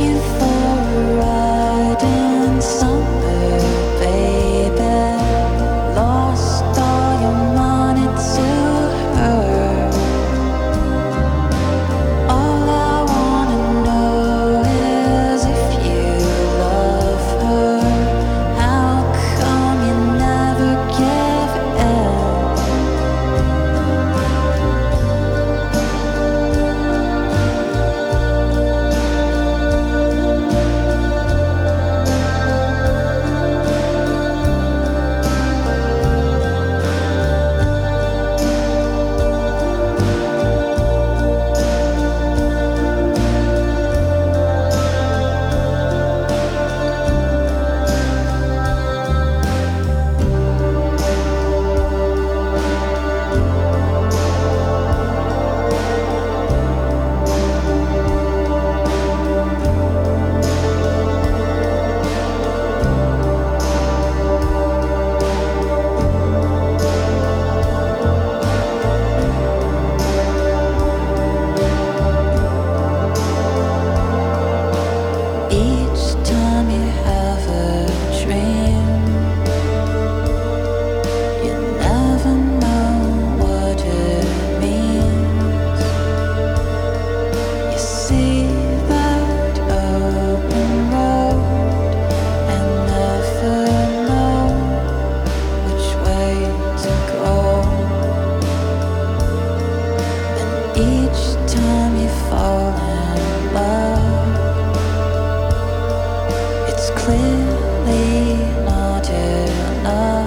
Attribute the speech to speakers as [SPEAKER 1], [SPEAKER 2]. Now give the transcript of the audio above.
[SPEAKER 1] you for a ride in summer clearly not you. Not